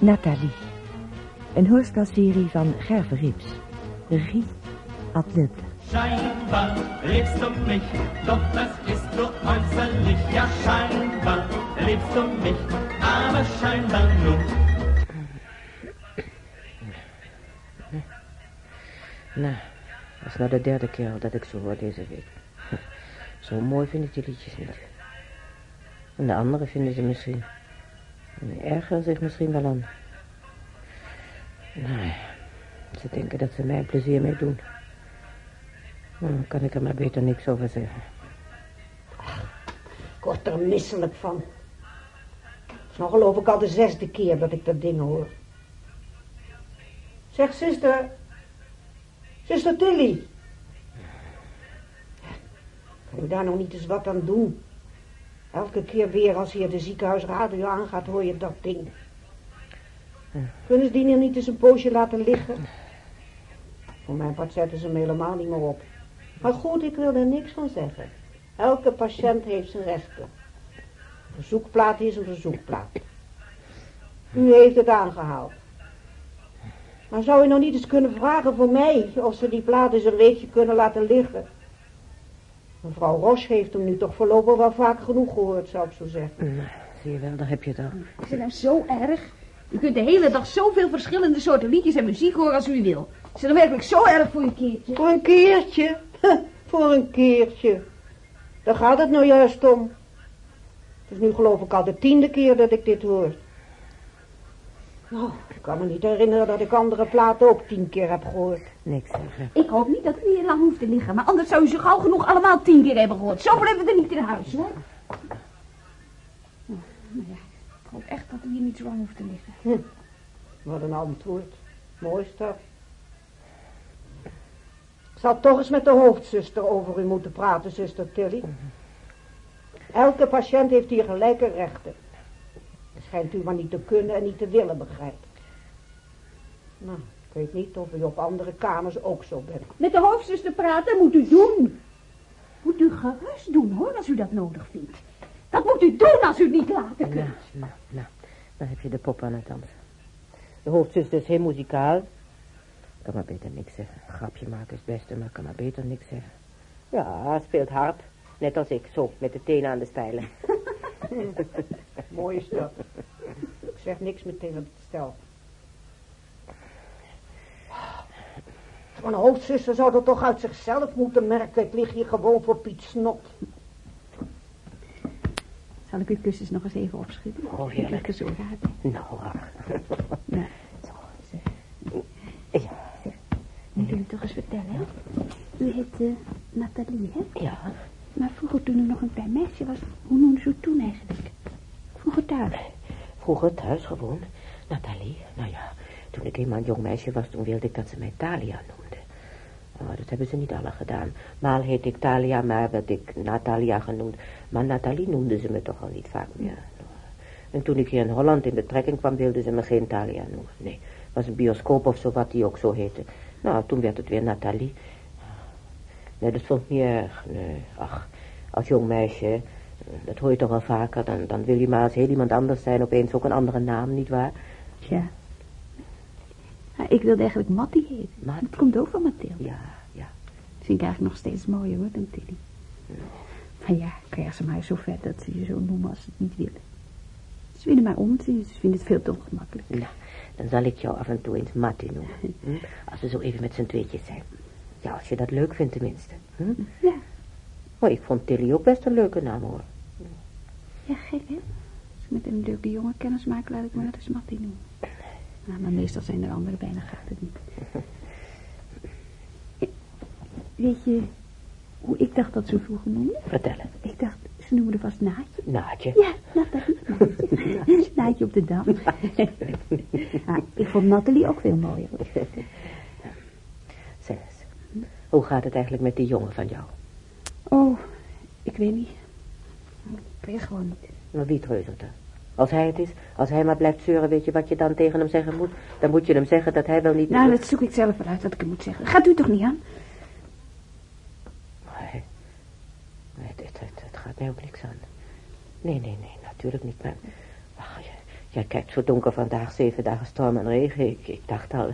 Nathalie. Een hoorspelserie van Gerve Rips. Regie Ad. Scheinbar liebst du mich, doch das ist nur äußerlich. Ja, scheinbar liebst du mich, aber scheinbar nur. Nou, dat is nou de derde keer al dat ik zo hoor deze week. Zo mooi vind ik die liedjes niet. En de anderen vinden ze misschien. En ergeren zich misschien wel aan. Nee, ze denken dat ze mij plezier mee doen. Nou, dan kan ik er maar beter niks over zeggen. Ik word er misselijk van. Het is nog geloof ik al de zesde keer dat ik dat ding hoor. Zeg, zuster. Zuster Tilly. Kan je daar nog niet eens wat aan doen? Elke keer weer als hier de ziekenhuisradio aangaat, hoor je dat ding. Kunnen ze die nou niet eens een poosje laten liggen? Voor mijn part zetten ze hem helemaal niet meer op. Maar goed, ik wil er niks van zeggen. Elke patiënt heeft zijn rechten. Een verzoekplaat is een verzoekplaat. U heeft het aangehaald. Maar zou u nou niet eens kunnen vragen voor mij of ze die plaat eens een weekje kunnen laten liggen? Mevrouw Roche heeft hem nu toch voorlopig wel vaak genoeg gehoord, zou ik zo zeggen. Nou, zie je wel, daar heb je het al. Is het nou zo erg? U kunt de hele dag zoveel verschillende soorten liedjes en muziek horen als u wil. Is het nou werkelijk zo erg voor een keertje? Voor een keertje? voor een keertje. Daar gaat het nou juist om. Het is nu geloof ik al de tiende keer dat ik dit hoor. Nou, ik kan me niet herinneren dat ik andere platen ook tien keer heb gehoord. Niks zeggen. Ik hoop niet dat u hier lang hoeft te liggen, maar anders zou u zo gauw genoeg allemaal tien keer hebben gehoord. Zo blijven we er niet in huis, hoor. Nou ja, ik hoop echt dat u hier niet zo lang hoeft te liggen. Wat een antwoord. Mooi is dat. Ik zal toch eens met de hoofdzuster over u moeten praten, zuster Tilly. Elke patiënt heeft hier gelijke rechten. Schijnt u maar niet te kunnen en niet te willen begrijpen. Nou, ik weet niet of u op andere kamers ook zo bent. Met de hoofdzuster praten moet u doen. Moet u gerust doen, hoor, als u dat nodig vindt. Dat moet u doen als u het niet laten Nou, kunt. nou, nou. Dan heb je de pop aan het dansen. De hoofdzuster is heel muzikaal. Ik kan maar beter niks zeggen. Grapje maken is het beste, maar ik kan maar beter niks zeggen. Ja, hij speelt harp. Net als ik, zo, met de tenen aan de stijlen. Mooi is dat. Ik zeg niks meer tegen het stel. Mijn hoofdzuster zou dat toch uit zichzelf moeten merken. Ik lig hier gewoon voor Piet Snot. Zal ik uw kussens nog eens even opschudden? Oh, heerlijk. Lekker zo raar. Nou, ach. Nou, Ja. moet u me toch eens vertellen, hè? U heet eh, Nathalie, hè? Ja, Maar vroeger toen u nog een klein meisje was, hoe noemde ze toen eigenlijk? Vroeger thuis. vroeger thuis gewoon. Nathalie, nou ja, toen ik eenmaal een jong meisje was, toen wilde ik dat ze mij Talia noemde. Oh, dat hebben ze niet alle gedaan. Maal heet ik Talia, maar werd ik Natalia genoemd. Maar Nathalie noemden ze me toch al niet vaak meer. En toen ik hier in Holland in de trekking kwam, wilden ze me geen Talia noemen. Nee, was een bioscoop of zo, wat die ook zo heette. Nou, toen werd het weer Nathalie. Nee, dat vond ik niet erg. Nee, ach, als jong meisje, eh, dat hoor je toch wel vaker. Dan, dan wil je maar als heel iemand anders zijn, opeens ook een andere naam, nietwaar? Ja. Nou, ik wilde eigenlijk Mattie heten. Mattie? Dat komt ook van Mathilde. Ja, ja. Dat vind ik eigenlijk nog steeds mooier hoor, dan Tilly. Maar ja, krijgen ze mij zo vet dat ze je zo noemen als ze het niet willen. Ze vinden mij om, ze ze vinden het veel te ongemakkelijk. Nou, dan zal ik jou af en toe eens Mattie noemen. Hm? Als we zo even met z'n tweetjes zijn. Ja, als je dat leuk vindt tenminste. Hm? Ja, Maar ik vond Tilly ook best een leuke naam hoor. ja gek hè? Als ik met een leuke jongen kennis maak, laat ik me dat eens Mattie noemen. Nou, maar meestal zijn er anderen bijna gaat het niet. Weet je hoe ik dacht dat ze vroeger noemden? Vertel het. Ik dacht, ze noemen er vast Naatje. Naatje. Ja, Nathalie. Naatje, Naatje op de dam. Ja, ik vond Nathalie ook veel mooier. Hoe gaat het eigenlijk met die jongen van jou? Oh, ik weet niet. Ik weet gewoon niet. Maar wie treuzelt er? Als hij het is, als hij maar blijft zeuren, weet je wat je dan tegen hem zeggen moet? Dan moet je hem zeggen dat hij wel niet... Nou, dat zoek ik zelf wel uit wat ik hem moet zeggen. Gaat u toch niet aan? Nee, nee het, het, het, het gaat mij ook niks aan. Nee, nee, nee, natuurlijk niet. Maar ach, je, Jij kijkt zo donker vandaag, zeven dagen storm en regen. Ik, ik dacht al,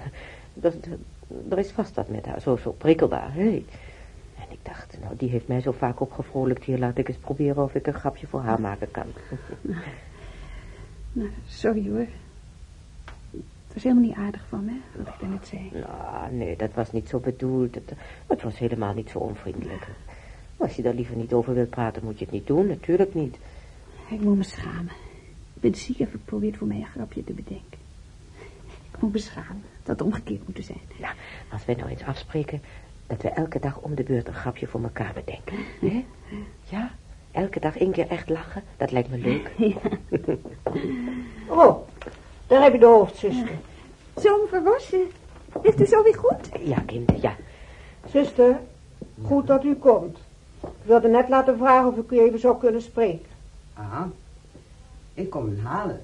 er, is vast wat met haar, zo, zo prikkelbaar, hè. En ik dacht, nou, die heeft mij zo vaak opgevrolijkt hier. Laat ik eens proberen of ik een grapje voor haar maken kan. Nou, sorry hoor. Het was helemaal niet aardig van me, wat ik daarnet zei. Nou, nee, dat was niet zo bedoeld. Het, het was helemaal niet zo onvriendelijk. Als je daar liever niet over wilt praten, moet je het niet doen. Natuurlijk niet. Ik moet me schamen. Ik ben ziek en probeert voor mij een grapje te bedenken. Moet me schamen. Dat omgekeerd moeten zijn. Nou, als we nou eens afspreken dat we elke dag om de beurt een grapje voor elkaar bedenken. Hè? Ja? Elke dag één keer echt lachen, dat lijkt me leuk. Oh, daar heb je de hoofdzuster. Zo'n verrassen. Ligt u zo weer goed? Ja, kind, ja. Zuster, goed dat u komt. Ik wilde net laten vragen of ik u even zou kunnen spreken. Aha. Ik kom u halen.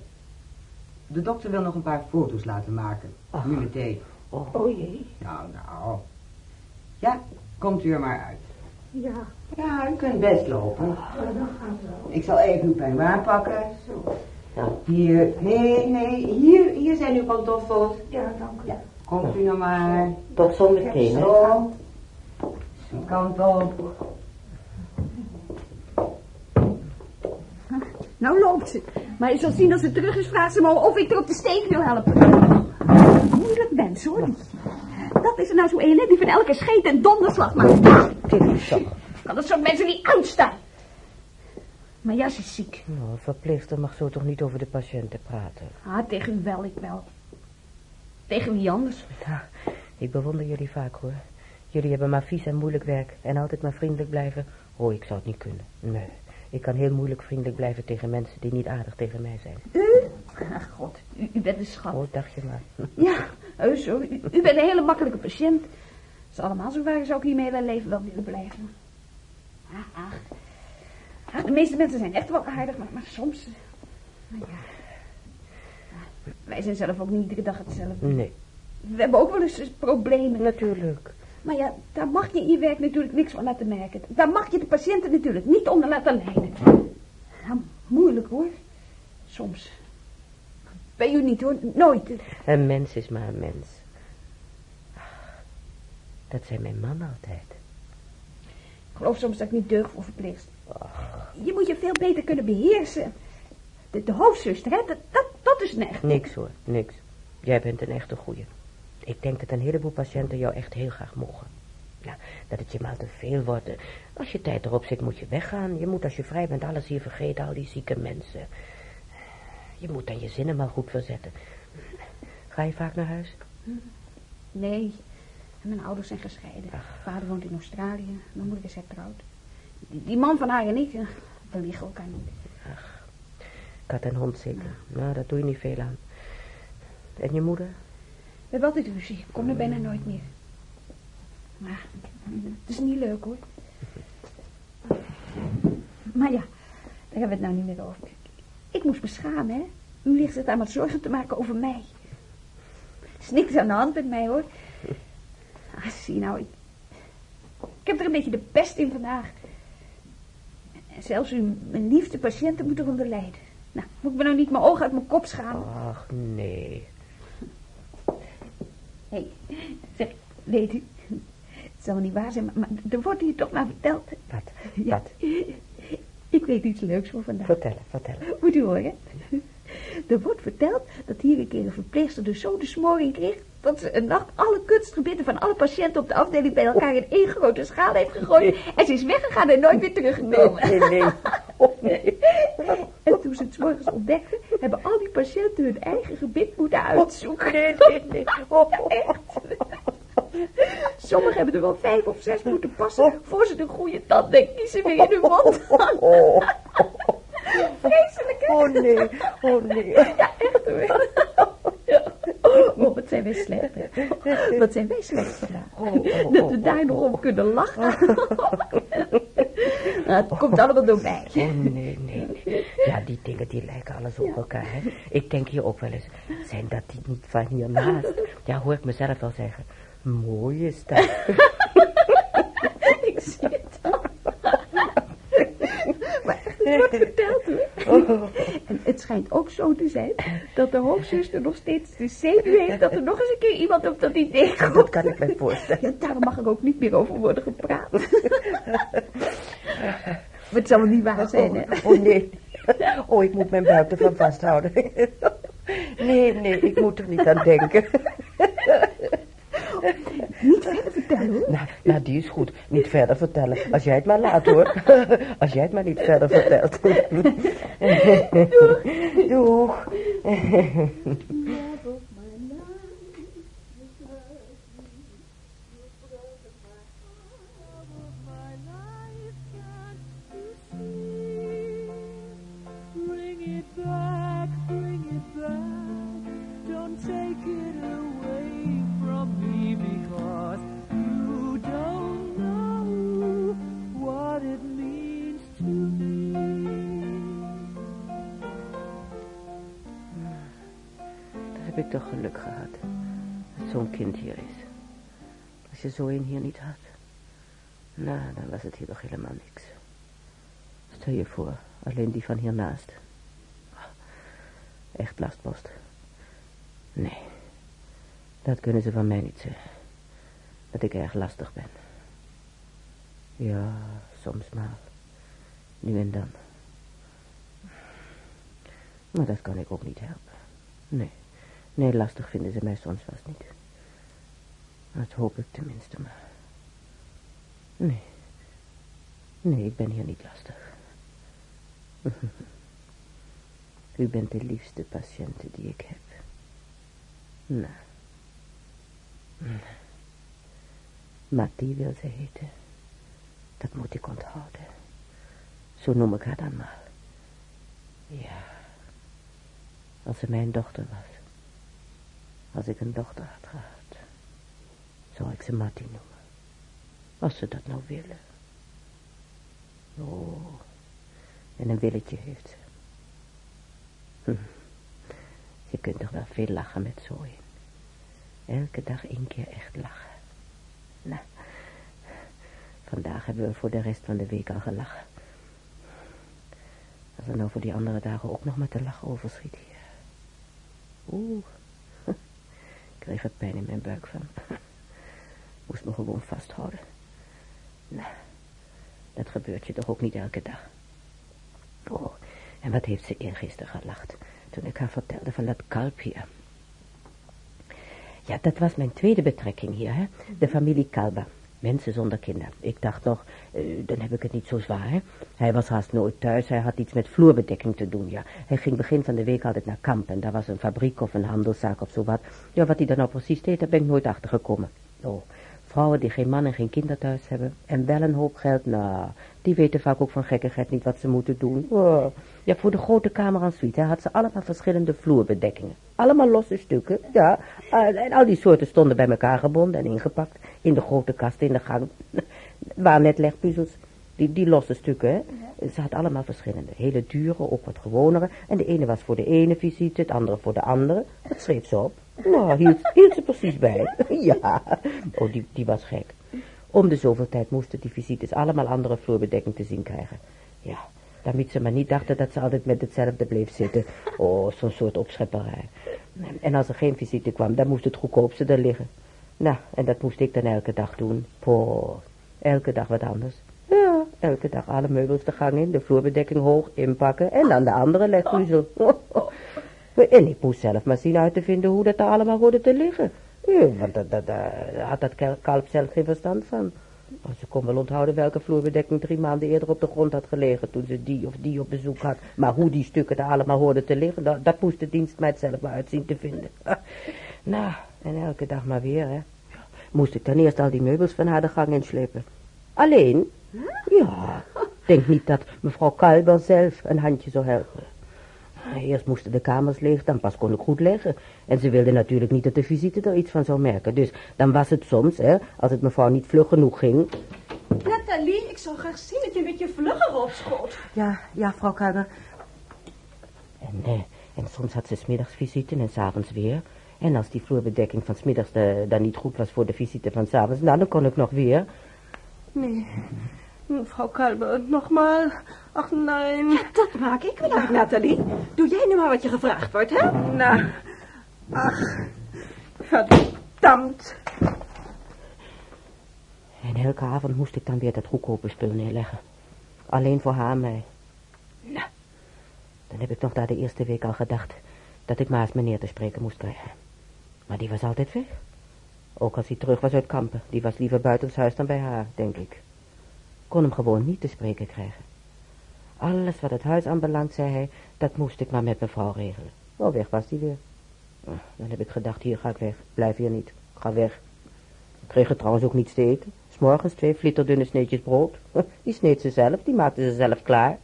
De dokter wil nog een paar foto's laten maken. Nu meteen. Oh jee. Nou, nou. Ja, komt u er maar uit. Ja. Ja, u kunt best lopen. Ik zal even uw peignoir pakken. Hier, nee, nee, hier, hier zijn uw pantoffels. Ja, dank u. Ja, komt u nou maar. Tot zometeen, hè. Zo. Kant op. Nou loopt ze. Maar je zult zien als ze terug is, vraagt ze me of ik er op de steek wil helpen. Moeilijk mens, hoor. Dat is er nou zo een, hè, die van elke scheet en donderslag maakt. Kan dat soort mensen niet uitstaan. Maar ja, ze is ziek. Nou, een verpleegster mag zo toch niet over de patiënten praten. Ah, tegen u wel, ik wel. Tegen wie anders? Ja, ik bewonder jullie vaak, hoor. Jullie hebben maar vies en moeilijk werk en altijd maar vriendelijk blijven. Oh, ik zou het niet kunnen. Nee, ik kan heel moeilijk vriendelijk blijven tegen mensen die niet aardig tegen mij zijn. U? Ach, god, u, u bent een schat. Oh, dacht je maar. Ja, heus hoor. U, u bent een hele makkelijke patiënt. Als ze allemaal zo waren, zou ik hier mijn hele leven wel willen blijven. Ah, ach. Ach, de meeste mensen zijn echt wel aardig, maar, maar soms... Nou ja. Ah, Wij zijn zelf ook niet iedere dag hetzelfde. Nee, We hebben ook wel eens problemen. natuurlijk. Maar ja, daar mag je in je werk natuurlijk niks van laten merken. Daar mag je de patiënten natuurlijk niet onder laten lijden. Nou, moeilijk hoor. Soms. Bij u niet hoor, nooit. Een mens is maar een mens. Dat zei mijn man altijd. Ik geloof soms dat ik niet deug voor verpleegster. Je moet je veel beter kunnen beheersen. De, de hoofdzuster, hè, dat, dat, dat is een echt. Niks hoor, niks. Jij bent een echte goeie. Ik denk dat een heleboel patiënten jou echt heel graag mogen. Nou, dat het je maar te veel wordt. Als je tijd erop zit, moet je weggaan. Je moet als je vrij bent alles hier vergeten, al die zieke mensen. Je moet dan je zinnen maar goed verzetten. Ga je vaak naar huis? Nee, mijn ouders zijn gescheiden. Vader woont in Australië, mijn moeder is hertrouwd. Die, die man van haar en ik, eh, we liggen elkaar niet. Kat en hond zeker. Nou, daar doe je niet veel aan. En je moeder? We hebben altijd ruzie, ik kom er bijna nooit meer. Maar het is niet leuk hoor. Maar ja, daar hebben we het nou niet meer over. Ik moest me schamen, hè. U ligt het aan met zorgen te maken over mij. Er is niks aan de hand met mij, hoor. Ah, zie nou, ik, ik heb er een beetje de pest in vandaag. En zelfs u, mijn liefste patiënten, moet eronder lijden. Nou, moet ik me nou niet mijn ogen uit mijn kop schamen? Ach, nee. Hé, zeg, weet u, het zal niet waar zijn, maar, maar er wordt hier toch maar verteld. Wat? Ja. Wat? Ik weet iets leuks voor vandaag. Vertellen, vertellen. Moet u horen. Er wordt verteld dat hier een keer een verpleegster dus zo de smoring kreeg... dat ze een nacht alle kunstgebieden van alle patiënten op de afdeling bij elkaar in één grote schaal heeft gegooid. En ze is weggegaan en nooit weer teruggekomen. Nee, nee. Oh, nee. En toen ze het 's morgens ontdekten, hebben al patiënten hun eigen gebit moeten uitzoeken. Nee, nee, nee. Oh, Ja, echt. Sommigen hebben er wel vijf of zes moeten passen voor ze de goede tand en kiezen weer in hun mond. oh, Vreselijk, hè? oh, nee. Oh, nee. Ja, echt hoor. Oh, wat zijn wij slecht, hè? Wat zijn wij slecht vandaag. Dat we daar nog om kunnen lachen. Nou, het komt allemaal door mij. Oh, nee, nee. Ja, die dingen die lijken alles op elkaar, hè. Ik denk hier ook wel eens, zijn dat die niet van hiernaast? Ja, hoor ik mezelf wel zeggen. Mooi is dat. Ik zie het al. Maar het wordt verteld hoor. En het schijnt schijnt ook zo te zijn dat de hoofdzuster nog steeds de zenuw heeft dat er nog eens een keer iemand op dat idee komt. Dat kan ik me voorstellen. Ja, daarom mag er ook niet meer over worden gepraat. maar het zal wel niet waar zijn, hè? Oh, oh, nee. Oh, ik moet mijn buik ervan vasthouden. Nee, nee, ik moet er niet aan denken. Niet verder vertellen, hoor. Nou, nou, die is goed. Niet verder vertellen. Als jij het maar laat, hoor. Als jij het maar niet verder vertelt. Doeg. Bring toch geluk gehad. Dat zo'n kind hier is. Als je zo een hier niet had. Nou, dan was het hier toch helemaal niks. Stel je voor, alleen die van hiernaast. Echt lastpost. Nee, dat kunnen ze van mij niet zeggen. Dat ik erg lastig ben. Ja, soms maar. Nu en dan. Maar dat kan ik ook niet helpen. Nee, nee, lastig vinden ze mij soms vast niet. Dat hoop ik tenminste maar. Nee, nee, ik ben hier niet lastig. U bent de liefste patiënte die ik heb. Nou. Nou. Mattie wil ze heten. Dat moet ik onthouden. Zo noem ik haar dan maar. Ja. Als ze mijn dochter was. Als ik een dochter had gehad. Zou ik ze Mattie noemen. Als ze dat nou willen. Oh. En een willetje heeft ze. Hm. Je kunt toch wel veel lachen met zo in. Elke dag één keer echt lachen. Nou, vandaag hebben we voor de rest van de week al gelachen. Als er nou voor die andere dagen ook nog met te lachen overschiet hier. Oeh, kreeg er pijn in mijn buik van. Moest me gewoon vasthouden. Nou, dat gebeurt je toch ook niet elke dag. Oh, en wat heeft ze eergisteren gelacht toen ik haar vertelde van dat kalp hier. Ja, dat was mijn tweede betrekking hier, hè. De familie Kalba. Mensen zonder kinderen. Ik dacht nog, eh, dan heb ik het niet zo zwaar. Hij was haast nooit thuis, hij had iets met vloerbedekking te doen, ja. Hij ging begin van de week altijd naar kamp en daar was een fabriek of een handelszaak of zo wat. Ja, wat hij dan nou precies deed, daar ben ik nooit achter gekomen. Oh, vrouwen die geen man en geen kinder thuis hebben en wel een hoop geld, nou, die weten vaak ook van gekkigheid niet wat ze moeten doen. Oh. Ja, voor de grote kamer en suite hè, had ze allemaal verschillende vloerbedekkingen. Allemaal losse stukken, ja. Eh, en al die soorten stonden bij elkaar gebonden en ingepakt. In de grote kast, in de gang. Waar net legpuzzels. Die, die losse stukken, hè. Ze had allemaal verschillende. Hele dure, ook wat gewonere. En de ene was voor de ene visite, het andere voor de andere. Dat schreef ze op. Nou, hield, ze precies bij. ja. Oh, die, die was gek. Om de zoveel tijd moesten die visites allemaal andere vloerbedekking te zien krijgen. Ja, damit ze maar niet dachten dat ze altijd met hetzelfde bleef zitten. Oh, zo'n soort opschepperij. En als er geen visite kwam, dan moest het goedkoopste er liggen. Nou, en dat moest ik dan elke dag doen. Poh, elke dag wat anders. Ja, elke dag alle meubels de gang in, de vloerbedekking hoog inpakken en dan de andere legpuzzel. En ik moest zelf maar zien uit te vinden hoe dat er allemaal hoorde te liggen. Ja, want dat, dat, daar had dat kalf zelf geen verstand van. Maar ze kon wel onthouden welke vloerbedekking drie maanden eerder op de grond had gelegen toen ze die of die op bezoek had. Maar hoe die stukken er allemaal hoorden te liggen, dat, dat moest de dienstmeid zelf maar uitzien te vinden. nou, en elke dag maar weer, hè. Moest ik dan eerst al die meubels van haar de gang inslepen. Alleen? Ja, denk niet dat mevrouw Kalber zelf een handje zou helpen. Eerst moesten de kamers leeg, dan pas kon ik goed leggen. En ze wilde natuurlijk niet dat de visite er iets van zou merken. Dus dan was het soms, hè, als het mevrouw niet vlug genoeg ging. Nathalie, ik zou graag zien dat je een beetje vlugger opschoot. Ja, ja, vrouw Kalber. En, eh, en soms had ze smiddags visite en s'avonds weer. En als die vloerbedekking van smiddags eh, dan niet goed was voor de visite van s'avonds, nou, dan kon ik nog weer. Nee, Frau Kalber, nogmaal. Ach, nein. Ja, dat maak ik wel uit, Nathalie. Doe jij nu maar wat je gevraagd wordt, hè? Nou, ach, verdammt. En elke avond moest ik dan weer dat goedkope spul neerleggen. Alleen voor haar en mij. Nou, dan heb ik nog na de eerste week al gedacht dat ik maar eens meneer te spreken moest krijgen. Maar die was altijd weg. Ook als hij terug was uit kampen. Die was liever buitenshuis dan bij haar, denk ik. Kon hem gewoon niet te spreken krijgen. Alles wat het huis aanbelangt, zei hij, dat moest ik maar met mevrouw regelen. Oh, weg was hij weer. Ah, Dan heb ik gedacht, hier ga ik weg. Blijf hier niet. Ik ga weg. Ik kreeg er trouwens ook niets te eten. S'morgens twee flitterdunne sneetjes brood. Die sneed ze zelf, die maakte ze zelf klaar.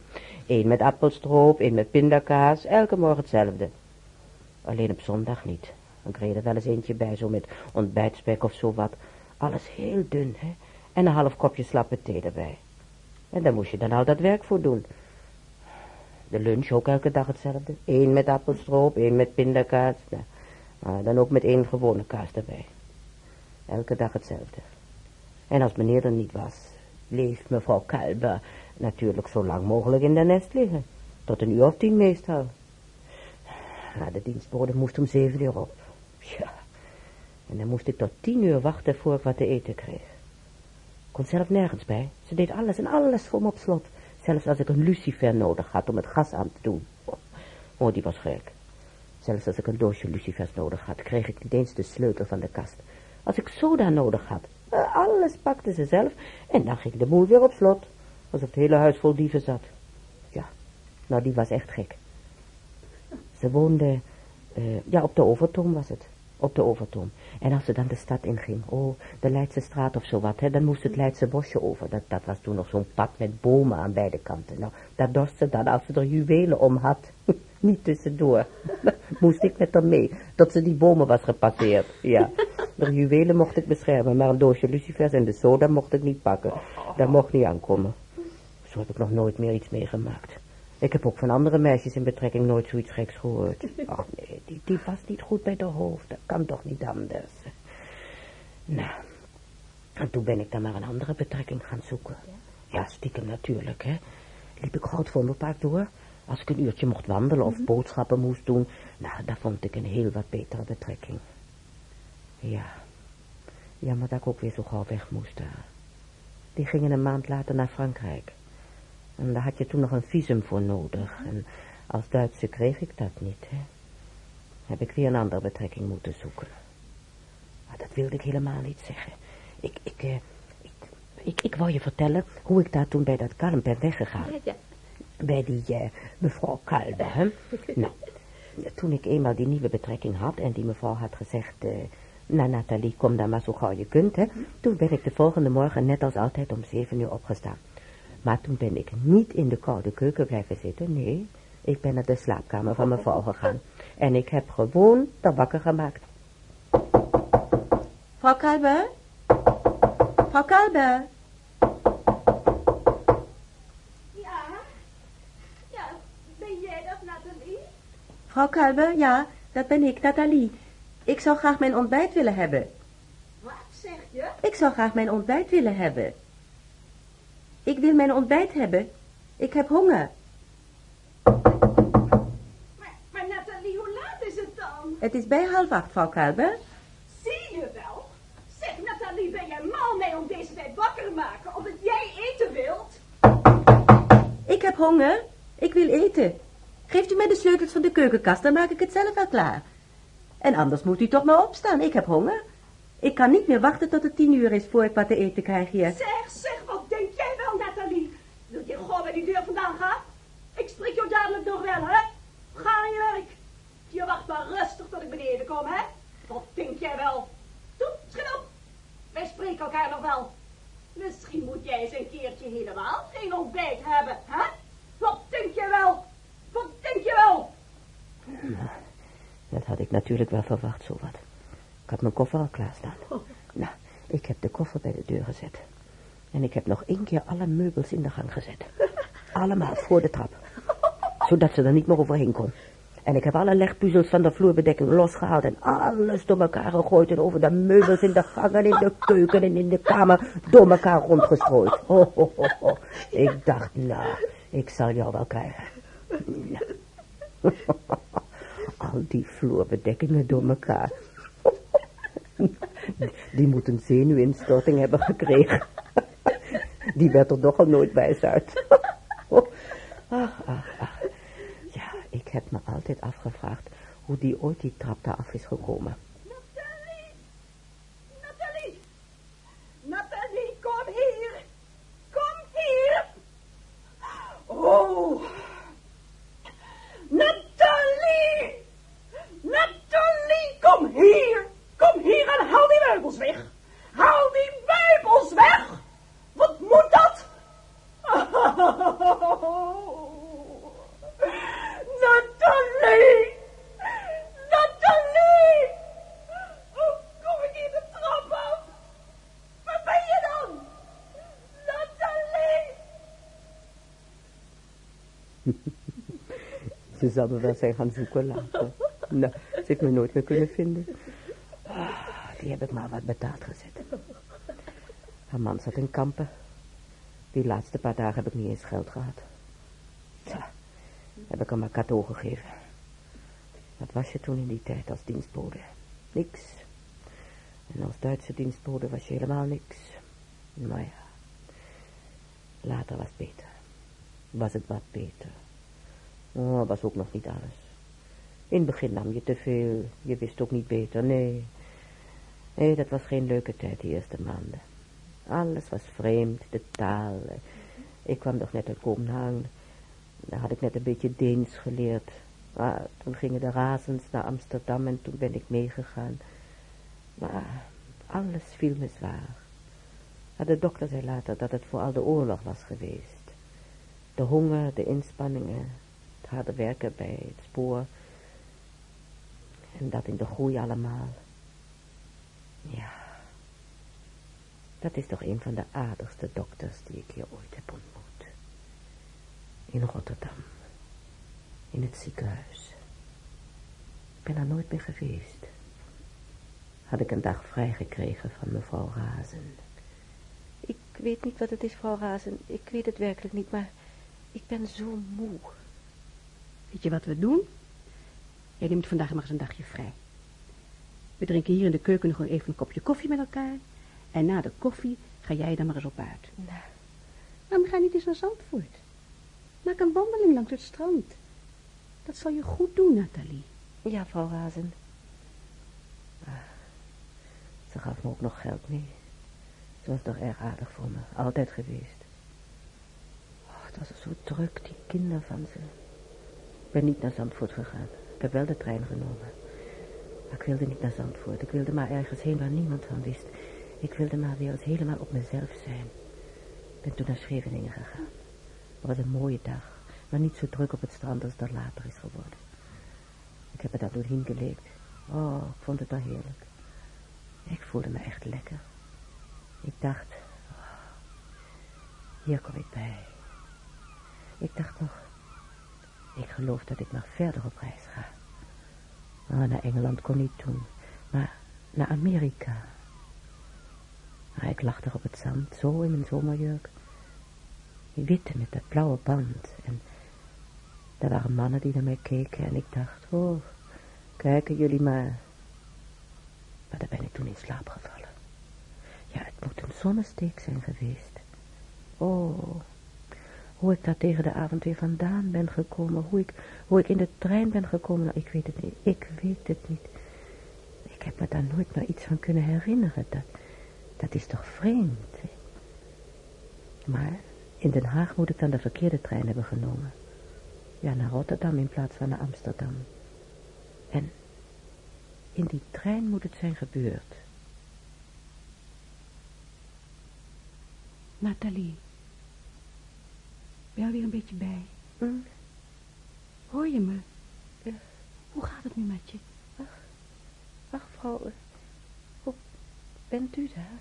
Eén met appelstroop, één met pindakaas, elke morgen hetzelfde. Alleen op zondag niet. Dan kreeg er wel eens eentje bij, zo met ontbijtspek of zo wat. Alles heel dun, hè. En een half kopje slappe thee erbij. En daar moest je dan al dat werk voor doen. De lunch ook elke dag hetzelfde. Eén met appelstroop, één met pindakaas. Nou, dan ook met één gewone kaas erbij. Elke dag hetzelfde. En als meneer er niet was, bleef mevrouw Kalber natuurlijk zo lang mogelijk in de nest liggen. Tot een uur of tien meestal. De dienstbode moest om zeven uur op. Ja. En dan moest ik tot tien uur wachten voor ik wat te eten kreeg. Kon zelf nergens bij. Ze deed alles en alles voor me op slot. Zelfs als ik een lucifer nodig had om het gas aan te doen. Oh, die was gek. Zelfs als ik een doosje lucifers nodig had, kreeg ik niet eens de sleutel van de kast. Als ik soda nodig had, eh, alles pakte ze zelf en dan ging de boel weer op slot. Alsof het hele huis vol dieven zat. Ja, nou die was echt gek. Ze woonde, eh, ja op de Overtoom was het. Op de Overtoom. En als ze dan de stad inging, oh, de Leidse straat of zo wat, hè, dan moest het Leidse bosje over. Dat, dat was toen nog zo'n pad met bomen aan beide kanten. Nou, daar dorst ze dan, als ze er juwelen om had, niet tussendoor. moest ik met haar mee, tot ze die bomen was gepasseerd. Ja, de juwelen mocht ik beschermen, maar een doosje lucifers en de soda mocht ik niet pakken. Daar mocht niet aankomen. Zo heb ik nog nooit meer iets meegemaakt. Ik heb ook van andere meisjes in betrekking nooit zoiets geks gehoord. Ach nee, die, die was niet goed bij de hoofd. Dat kan toch niet anders. Nou, en toen ben ik dan maar een andere betrekking gaan zoeken. Ja, stiekem natuurlijk, hè. Liep ik groot Vondelpark door. Als ik een uurtje mocht wandelen of boodschappen moest doen. Nou, daar vond ik een heel wat betere betrekking. Ja. Ja, maar dat ik ook weer zo gauw weg moest daar. Die gingen een maand later naar Frankrijk. En daar had je toen nog een visum voor nodig. En als Duitse kreeg ik dat niet, hè. Heb ik weer een andere betrekking moeten zoeken. Maar dat wilde ik helemaal niet zeggen. Ik, ik, eh, ik, ik, ik wou je vertellen hoe ik daar toen bij dat kalm ben weggegaan. Ja, Bij die eh, mevrouw Kalbe, hè. Nou, toen ik eenmaal die nieuwe betrekking had en die mevrouw had gezegd... eh nou, Nathalie, kom dan maar zo gauw je kunt, hè. Toen ben ik de volgende morgen net als altijd om zeven uur opgestaan. Maar toen ben ik niet in de koude keuken blijven zitten, nee. Ik ben naar de slaapkamer van mevrouw gegaan. En ik heb gewoon de wakker gemaakt. Frau Kalber? Frau Kalber? Ja? Ja, ben jij dat, Nathalie? Frau Kalber, ja, dat ben ik, Nathalie. Ik zou graag mijn ontbijt willen hebben. Wat zeg je? Ik zou graag mijn ontbijt willen hebben. Ik wil mijn ontbijt hebben. Ik heb honger. Maar, maar Nathalie, hoe laat is het dan? Het is bij half acht, Frau Kalber. Zie je wel? Zeg, Nathalie, ben jij mal mee om deze tijd wakker te maken? Omdat jij eten wilt? Ik heb honger. Ik wil eten. Geeft u mij de sleutels van de keukenkast, dan maak ik het zelf wel klaar. En anders moet u toch maar opstaan. Ik heb honger. Ik kan niet meer wachten tot het tien uur is voor ik wat te eten krijg hier. Zeg, zeg, wat denk jij wel, Nathalie? Wil je gewoon bij die deur vandaan gaan? Ik spreek jou dadelijk nog wel, hè? Ga aan je werk. Je wacht maar rustig tot ik beneden kom, hè? Wat denk jij wel? Toe, schiet op. Wij spreken elkaar nog wel. Misschien moet jij eens een keertje helemaal geen ontbijt hebben, hè? Wat denk je wel? Wat denk je wel? Dat had ik natuurlijk wel verwacht, zowat. Ik had mijn koffer al klaarstaan. Nou, ik heb de koffer bij de deur gezet. En ik heb nog één keer alle meubels in de gang gezet. Allemaal voor de trap. Zodat ze er niet meer overheen kon. En ik heb alle legpuzzels van de vloerbedekking losgehaald en alles door elkaar gegooid en over de meubels in de gang en in de keuken en in de kamer door elkaar rondgestrooid. Oh. Ik dacht, nou, ik zal jou wel krijgen. Al die vloerbedekkingen door elkaar. Die moet een zenuwinstorting hebben gekregen. Die werd er toch al nooit wijs uit. Ach, ach, ach. Ja, ik heb me altijd afgevraagd hoe die ooit die trap daar af is gekomen. Nathalie! Nathalie! Nathalie, kom hier! Kom hier! Oh! Nathalie! Nathalie, kom hier! Kom hier en haal die meubels weg! Haal die meubels weg! Wat moet dat? Nathalie! Nathalie! Hoe kom ik hier de trap af? Waar ben je dan? Nathalie! Ze zal me wel zijn gaan zoeken later. Nou, ze heeft me nooit meer kunnen vinden. Die heb ik maar wat betaald gezet. Haar man zat in kampen. Die laatste paar dagen heb ik niet eens geld gehad. Tja, heb ik hem maar cadeau gegeven. Wat was je toen in die tijd als dienstbode? Niks. En als Duitse dienstbode was je helemaal niks. Nou ja, later was het beter. Was het wat beter. Oh, was ook nog niet alles. In het begin nam je te veel. Je wist ook niet beter, nee. Nee, dat was geen leuke tijd, die eerste maanden. Alles was vreemd, de taal. Ik kwam nog uit uit Kopenhagen. Daar had ik net een beetje Deens geleerd. Toen gingen de razens naar Amsterdam en toen ben ik meegegaan. Maar alles viel me zwaar. De dokter zei later dat het vooral de oorlog was geweest. De honger, de inspanningen, het harde werken bij het spoor. En dat in de groei allemaal. Ja. Dat is toch een van de aardigste dokters die ik hier ooit heb ontmoet. In Rotterdam. In het ziekenhuis. Ik ben er nooit meer geweest. Had ik een dag vrijgekregen van mevrouw Razen. Ik weet niet wat het is, mevrouw Razen. Ik weet het werkelijk niet, maar ik ben zo moe. Weet je wat we doen? Jij neemt vandaag maar eens een dagje vrij. We drinken hier in de keuken nog even een kopje koffie met elkaar. En na de koffie ga jij dan maar eens op uit. Nou, Waarom ga je niet eens naar Zandvoort? Maak een wandeling langs het strand. Dat zal je goed doen, Nathalie. ja, mevrouw Razen. Ah, ze gaf me ook nog geld mee. Ze was toch erg aardig voor me. Altijd geweest. Was zo druk, die kinderen van ze. Ik ben niet naar Zandvoort gegaan. Ik heb wel de trein genomen. Maar ik wilde niet naar Zandvoort. Ik wilde maar ergens heen waar niemand van wist. Ik wilde maar weer eens helemaal op mezelf zijn. Ik ben toen naar Scheveningen gegaan. Was een mooie dag. Maar niet zo druk op het strand als dat later is geworden. Ik heb er daar doorheen geleefd. Oh, ik vond het daar heerlijk. Ik voelde me echt lekker. Ik dacht, oh, hier kom ik bij. Ik dacht nog, ik geloof dat ik nog verder op reis ga. Oh, naar Engeland kon niet toen, maar naar Amerika. Maar ik lag daar op het zand, zo in mijn zomerjurk. Die witte met dat blauwe band. En er waren mannen die naar mij keken en ik dacht, oh, kijken jullie maar. Maar daar ben ik toen in slaap gevallen. Ja, het moet een zonnesteek zijn geweest. Oh, hoe ik daar tegen de avond weer vandaan ben gekomen, hoe ik, hoe ik in de trein ben gekomen, nou, ik weet het niet, ik weet het niet. Ik heb me daar nooit meer iets van kunnen herinneren, dat, dat is toch vreemd. Maar in Den Haag moet ik dan de verkeerde trein hebben genomen. Ja, naar Rotterdam in plaats van naar Amsterdam. En in die trein moet het zijn gebeurd. Nathalie. Je weer een beetje bij? Hm? Hoor je me? Ja. Hoe gaat het nu met je? Ach, vrouw, eh, hoe bent u daar?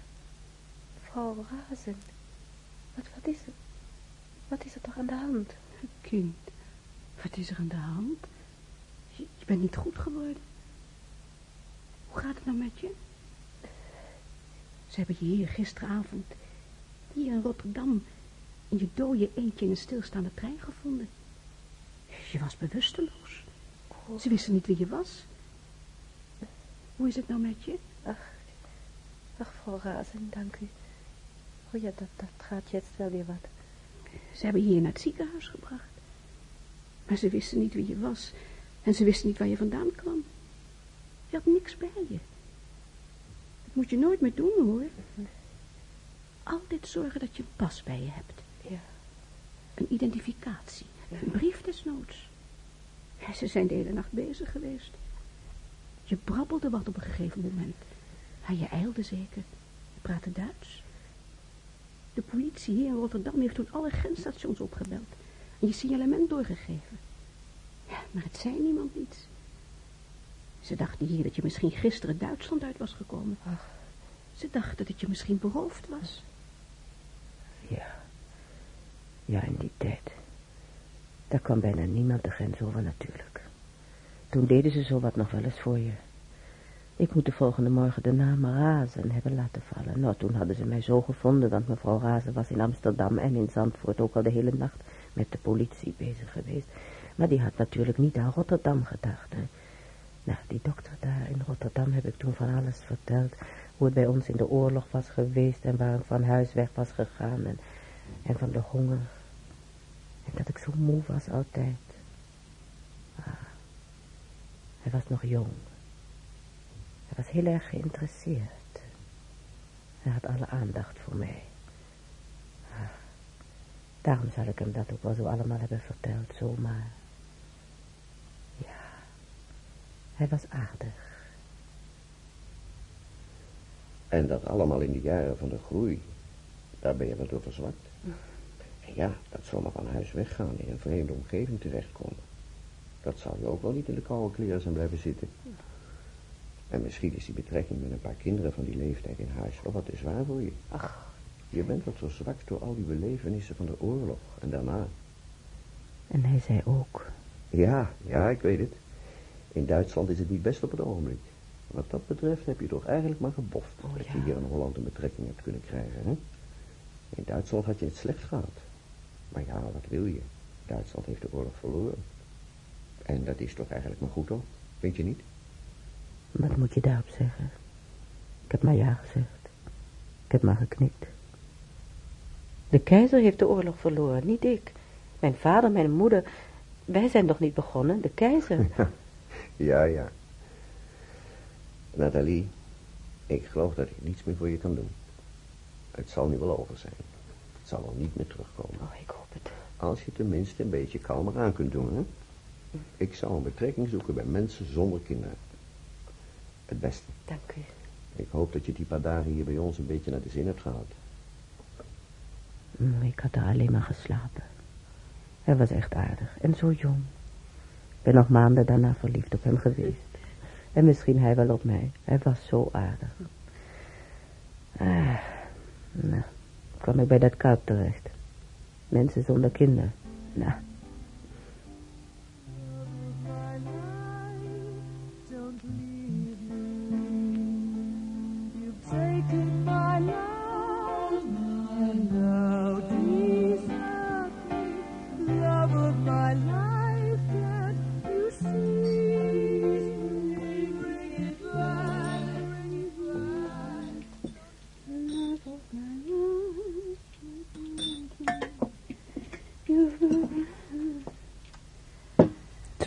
Vrouw Razen. Wat, wat is er? Wat is er toch aan de hand? Kind, wat is er aan de hand? Je, bent niet goed geworden. Hoe gaat het nou met je? Ze hebben je hier gisteravond, hier in Rotterdam, je dode eentje in een stilstaande trein gevonden. Je was bewusteloos. Ze wisten niet wie je was. Hoe is het nou met je? Ach, ach, Frau Razen, dank u. Oh ja, dat, dat gaat jetzt wel weer wat. Ze hebben je hier naar het ziekenhuis gebracht. Maar ze wisten niet wie je was. En ze wisten niet waar je vandaan kwam. Je had niks bij je. Dat moet je nooit meer doen, hoor. Altijd zorgen dat je een pas bij je hebt. Een identificatie. Een brief desnoods. Ja, ze zijn de hele nacht bezig geweest. Je brabbelde wat op een gegeven moment. Ja, je ijlde zeker. Je praatte Duits. De politie hier in Rotterdam heeft toen alle grensstations opgebeld. En je signalement doorgegeven. Ja, maar het zei niemand iets. Ze dachten hier dat je misschien gisteren Duitsland uit was gekomen. Ze dachten dat je misschien beroofd was. Ja. Ja, in die tijd. Daar kwam bijna niemand de grens over natuurlijk. Toen deden ze zo wat nog wel eens voor je. Ik moet de volgende morgen de naam Razen hebben laten vallen. Nou, toen hadden ze mij zo gevonden, want mevrouw Razen was in Amsterdam en in Zandvoort ook al de hele nacht met de politie bezig geweest. Maar die had natuurlijk niet aan Rotterdam gedacht. Hè. Nou, die dokter daar in Rotterdam heb ik toen van alles verteld. Hoe het bij ons in de oorlog was geweest en waar ik van huis weg was gegaan en, en van de honger. En dat ik zo moe was altijd. Ah, hij was nog jong. Hij was heel erg geïnteresseerd. Hij had alle aandacht voor mij. Ah, daarom zal ik hem dat ook wel zo allemaal hebben verteld, zomaar. Ja, hij was aardig. En dat allemaal in de jaren van de groei. Daar ben je wat door verzwakt. Ja, dat zomaar van huis weggaan in een vreemde omgeving terechtkomen. Dat zou je ook wel niet in de koude kleren zijn blijven zitten. En misschien is die betrekking met een paar kinderen van die leeftijd in huis wel wat te zwaar voor je. Ach. Je bent wat verzwakt door al die belevenissen van de oorlog en daarna. En hij zei ook. Ja, ja, ik weet het. In Duitsland is het niet best op het ogenblik. Wat dat betreft heb je toch eigenlijk maar geboft Oh, dat ja. je hier in Holland een betrekking hebt kunnen krijgen, hè? In Duitsland had je het slecht gehad. Maar ja, wat wil je? Duitsland heeft de oorlog verloren. En dat is toch eigenlijk maar goed, hoor? Vind je niet? Wat moet je daarop zeggen? Ik heb maar ja gezegd. Ik heb maar geknikt. De keizer heeft de oorlog verloren, niet ik. Mijn vader, mijn moeder, wij zijn nog niet begonnen, de keizer. Ja, ja. Nathalie, ik geloof dat ik niets meer voor je kan doen. Het zal nu wel over zijn. Het zal wel niet meer terugkomen. Oh, ik. Als je tenminste een beetje kalmer aan kunt doen, hè? Ik zou een betrekking zoeken bij mensen zonder kinderen. Het beste. Dank u. Ik hoop dat je die paar dagen hier bij ons een beetje naar de zin hebt gehad. Mm, Ik had daar alleen maar geslapen. Hij was echt aardig en zo jong. Ik ben nog maanden daarna verliefd op hem geweest. En misschien hij wel op mij. Hij was zo aardig. Ah, nou, kwam ik bij dat kuip terecht. Mensen zonder kinderen. Nou, my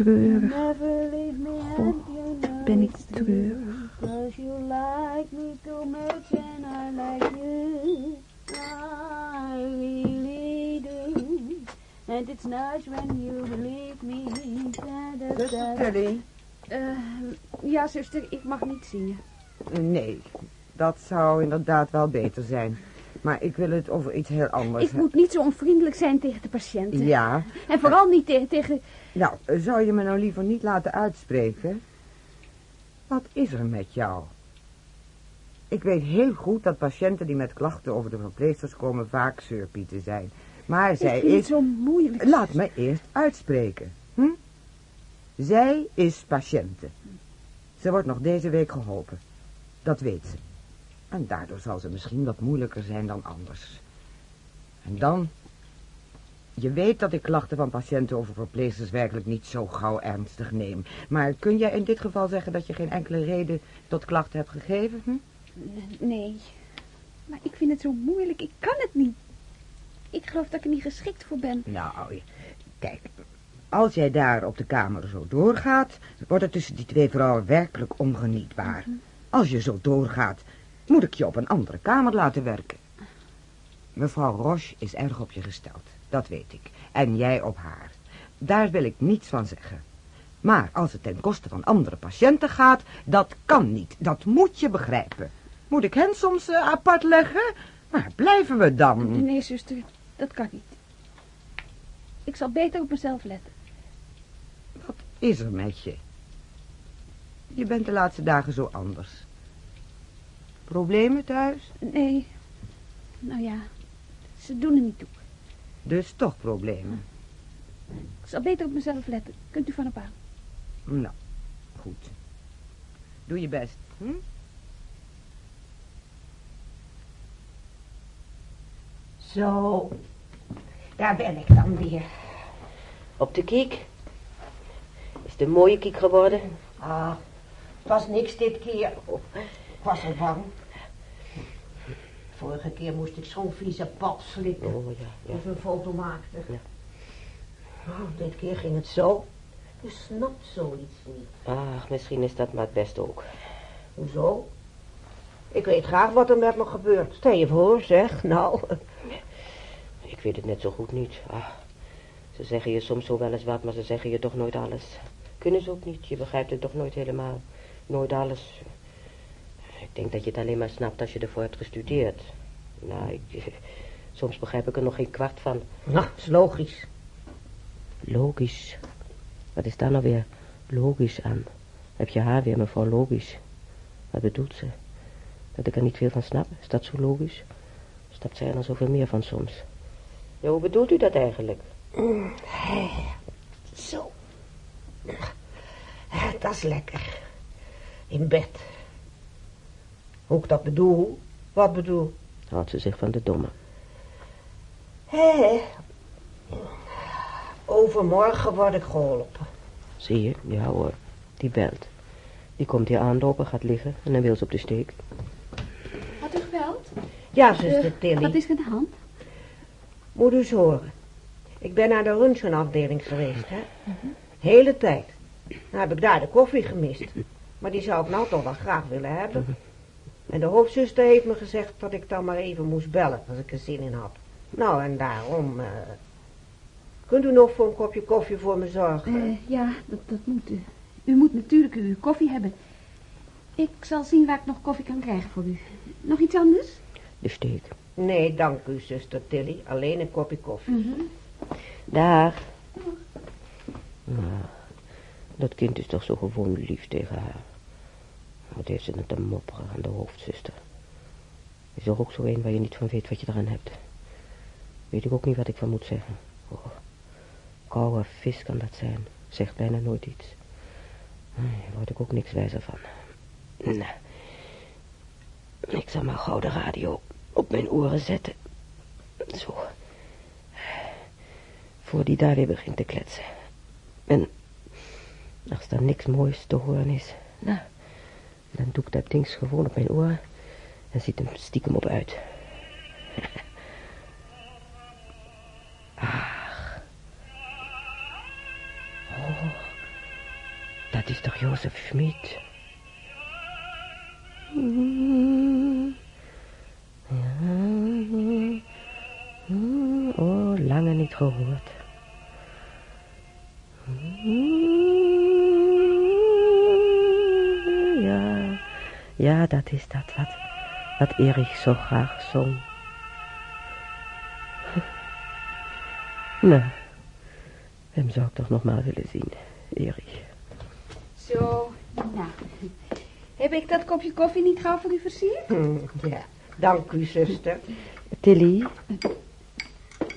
Treurig. Never leave me and you know ben ik treurig. and I like you. I really do. And it's nice when you believe me. Da. Tilly? Eh, ja, zuster, ik mag niet zingen. Nee, dat zou inderdaad wel beter zijn. Maar ik wil het over iets heel anders Ik moet niet zo onvriendelijk zijn tegen de patiënten. Ja, En vooral niet tegen, tegen... nou, zou je me nou liever niet laten uitspreken? Wat is er met jou? Ik weet heel goed dat patiënten die met klachten over de verpleegsters komen vaak zeurpieten zijn. Maar zij het is... zo moeilijk. Laat me eerst uitspreken. Hm? Zij is patiënte. Ze wordt nog deze week geholpen. Dat weet ze. En daardoor zal ze misschien wat moeilijker zijn dan anders. En dan... Je weet dat ik klachten van patiënten over verpleegsters werkelijk niet zo gauw ernstig neem. Maar kun jij in dit geval zeggen dat je geen enkele reden tot klachten hebt gegeven? Hm? Nee. Maar ik vind het zo moeilijk. Ik kan het niet. Ik geloof dat ik er niet geschikt voor ben. Nou, kijk, als jij daar op de kamer zo doorgaat, wordt het tussen die twee vrouwen werkelijk ongenietbaar. Als je zo doorgaat, moet ik je op een andere kamer laten werken. Mevrouw Roche is erg op je gesteld, dat weet ik. En jij op haar. Daar wil ik niets van zeggen. Maar als het ten koste van andere patiënten gaat, dat kan niet. Dat moet je begrijpen. Moet ik hen soms eh, apart leggen? Waar blijven we dan? Nee, zuster, dat kan niet. Ik zal beter op mezelf letten. Wat is er met je? Je bent de laatste dagen zo anders. Problemen thuis? Nee. Nou ja, ze doen er niet toe. Dus toch problemen. Ik zal beter op mezelf letten. Kunt u van op aan. Nou, goed. Doe je best. Hm? Zo, daar ben ik dan weer. Op de kiek. Is het een mooie kiek geworden? Ah, het was niks dit keer. Ik was al bang. Vorige keer moest ik zo'n vieze pap slikken. Oh ja, ja. Of een foto maakte. Ja. Oh, dit keer ging het zo. Je snapt zoiets niet. Ach, misschien is dat maar het beste ook. Hoezo? Ik weet graag wat er met me gebeurt. Stel je voor, zeg. Nou, Ik weet het net zo goed niet. Ah, ze zeggen je soms zo wel eens wat, maar ze zeggen je toch nooit alles. Kunnen ze ook niet. Je begrijpt het toch nooit helemaal. Nooit alles. Ik denk dat je het alleen maar snapt als je ervoor hebt gestudeerd. Nou, ik, soms begrijp ik er nog geen kwart van. nou, is logisch. Logisch. Wat is daar nou weer logisch aan? Heb je haar weer, mevrouw logisch? Wat bedoelt ze? Dat ik er niet veel van snap? Is dat zo logisch? Snapt zij er dan zoveel meer van soms? Ja, hoe bedoelt u dat eigenlijk? Zo. Dat is lekker. In bed. Hoe ik dat bedoel? Wat bedoel? Houdt ze zich van de domme. Hé. Overmorgen word ik geholpen. Zie je? Ja hoor. Die belt. Die komt hier aanlopen, gaat liggen en dan wil ze op de steek. Had u geweld? Ja, zuster Tilly. Wat is er aan de hand? Moet u eens horen. Ik ben naar de röntgenafdeling geweest, hè. Hele tijd. Nou heb ik daar de koffie gemist. Maar die zou ik nou toch wel graag willen hebben. En de hoofdzuster heeft me gezegd dat ik dan maar even moest bellen als ik er zin in had. Nou, en daarom... eh, kunt u nog voor een kopje koffie voor me zorgen? Eh, ja, dat, dat moet u. U moet natuurlijk uw koffie hebben. Ik zal zien waar ik nog koffie kan krijgen voor u. Nog iets anders? De steek. Nee, dank u, zuster Tilly. Alleen een kopje koffie. Daar. Nou, dat kind is toch zo gewoon lief tegen haar. Wat heeft ze dan te mopperen aan de hoofdzuster? Is er ook zo een waar je niet van weet wat je eraan hebt? Weet ik ook niet wat ik van moet zeggen. Oh, koude vis kan dat zijn. Zegt bijna nooit iets. Daar word ik ook niks wijzer van. Nou, ik zal maar gauw de radio op mijn oren zetten. Zo. Voor die daar weer begint te kletsen. En als er niks moois te horen is, nou, dan doe ik dat ding gewoon op mijn oren en ziet hem stiekem op uit. Ach. Oh, dat is toch Jozef Schmid? Oh, lange niet gehoord. Ja, dat is dat wat, wat Erich zo graag zong. Nou, hem zou ik toch nog maar willen zien, Erich. Zo, nou. Heb ik dat kopje koffie niet gauw voor u versierd? Ja, dank u, zuster. Tilly,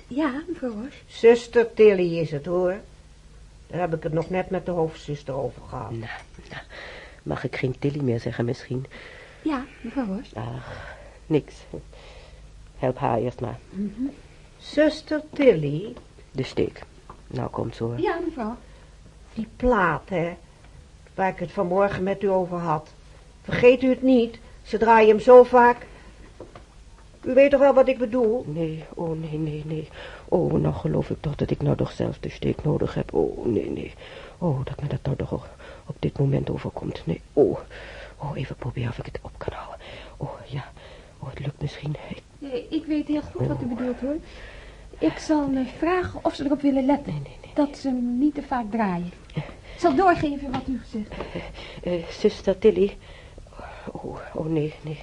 Ja, mevrouw Roos. Zuster Tilly is het, hoor. Daar heb ik het nog net met de hoofdzuster over gehad. Nou, nou, mag ik geen Tilly meer zeggen misschien? Ja, mevrouw Horst. Ach, niks. Help haar eerst maar. Zuster Tilly, De steek. Nou komt zo. hoor. Ja, mevrouw. die plaat, hè, waar ik het vanmorgen met u over had. Vergeet u het niet, ze draaien hem zo vaak. U weet toch wel wat ik bedoel? Nee, oh nee, nee, nee. Oh, nou geloof ik toch dat ik nou toch zelf de steek nodig heb. Oh, nee, nee. Oh, dat me dat nou toch op, dit moment overkomt. Nee, oh. Oh, even proberen of ik het op kan houden. Oh, ja. Oh, het lukt misschien. Ik, Nee, ik weet heel goed wat u bedoelt, hoor. Ik zal eh, vragen of ze erop willen letten. nee, nee, nee. Dat ze hem niet te vaak draaien. Ik zal doorgeven wat u gezegd heeft. eh, zuster Tilly. Oh, oh, nee, nee.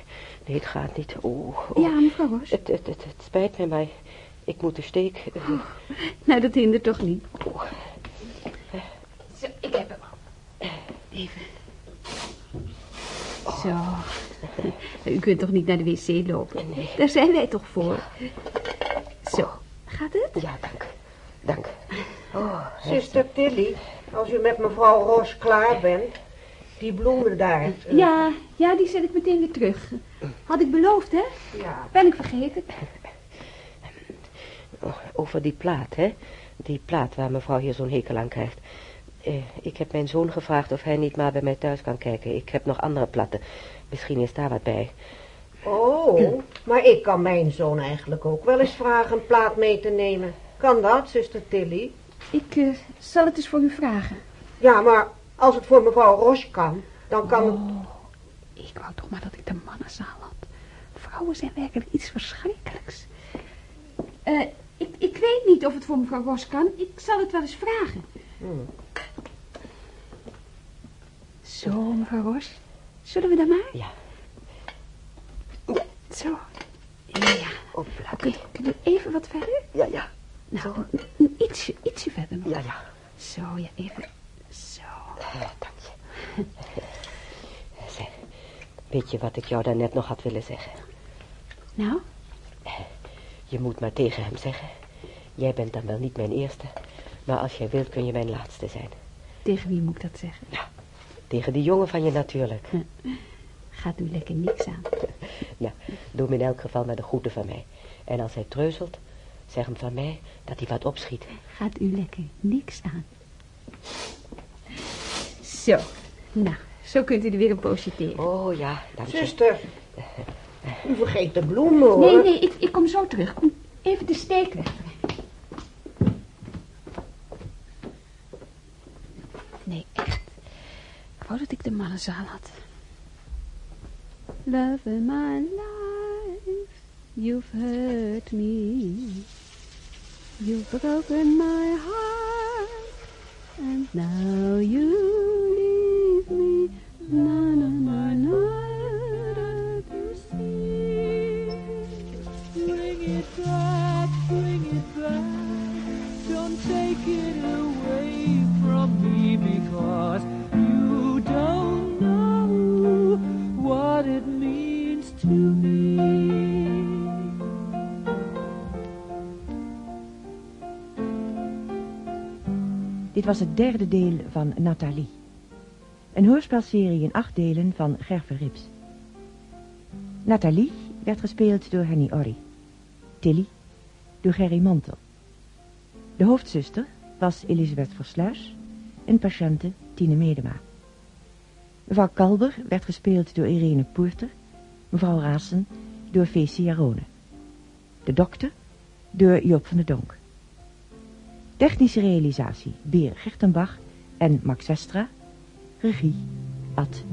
Nee, het gaat niet. Oh, oh. Ja, mevrouw Horst. Het, het, het, het spijt mij, maar ik moet de steek... eh, Nou, dat hindert toch niet. oh. Zo, ik heb hem al. Even. Zo. U kunt toch niet naar de wc lopen? Daar zijn wij toch voor? Zo, gaat het? Ja, dank. Dank. Oh, Zuster Tilly, als u met mevrouw Ros klaar bent, die bloemen daar. eh, Ja, ja, die zet ik meteen weer terug. Had ik beloofd, hè? ja. Ben ik vergeten? Oh, over die plaat, hè? Die plaat waar mevrouw hier zo'n hekel aan krijgt. Eh, ik heb mijn zoon gevraagd of hij niet maar bij mij thuis kan kijken. Ik heb nog andere platten. Misschien is daar wat bij. Oh, maar ik kan mijn zoon eigenlijk ook wel eens vragen een plaat mee te nemen. Kan dat, zuster Tilly? Ik eh, zal het eens voor u vragen. Ja, maar als het voor mevrouw Ros kan, dan kan het... Oh, ik wou toch maar dat ik de mannenzaal had. Vrouwen zijn werkelijk iets verschrikkelijks. Eh, ik, ik weet niet of het voor mevrouw Ros kan. Ik zal het wel eens vragen. Hmm. Zo, mevrouw Ros. Zullen we dan maar? Ja. Zo. Ja. Plaat. Kunt, kunt u even wat verder? Ja, ja. Nou, een ietsje, ietsje verder nog. Ja, ja. Zo, ja, even. Zo. Eh, dank je. Zeg, weet je wat ik jou daarnet nog had willen zeggen? Nou, Je moet maar tegen hem zeggen. Jij bent dan wel niet mijn eerste. Maar als jij wilt kun je mijn laatste zijn. tegen wie moet ik dat zeggen? Tegen die jongen van je natuurlijk. Gaat u lekker niks aan. Ja, doe hem in elk geval maar de groeten van mij. En als hij treuzelt, zeg hem van mij dat hij wat opschiet. Gaat u lekker niks aan. Zo. Nou, zo kunt u er weer een poosje tegen. Oh ja, dank je. Zuster, u vergeet de bloemen, hoor. Nee, nee, ik, ik kom zo terug. Kom even de steek weg. Nee, echt. Ik wou dat ik de mannenzaal had. Love in my life, you've hurt me. You've broken my heart, and now you leave me. Na na na na Dit was het derde deel van Nathalie. Een hoorspelserie in acht delen van Gerver Rips. Nathalie werd gespeeld door Henny Orry. Tilly door Gerry Mantel. De hoofdzuster was Elisabeth Versluis en patiënte Tine Medema. Mevrouw Kalber werd gespeeld door Irene Poerter, mevrouw Raassen door Feestie Jarone. De dokter door Joop van der Donk. Technische realisatie Beer Gertenbach en Max Westra. Regie Ad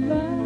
life.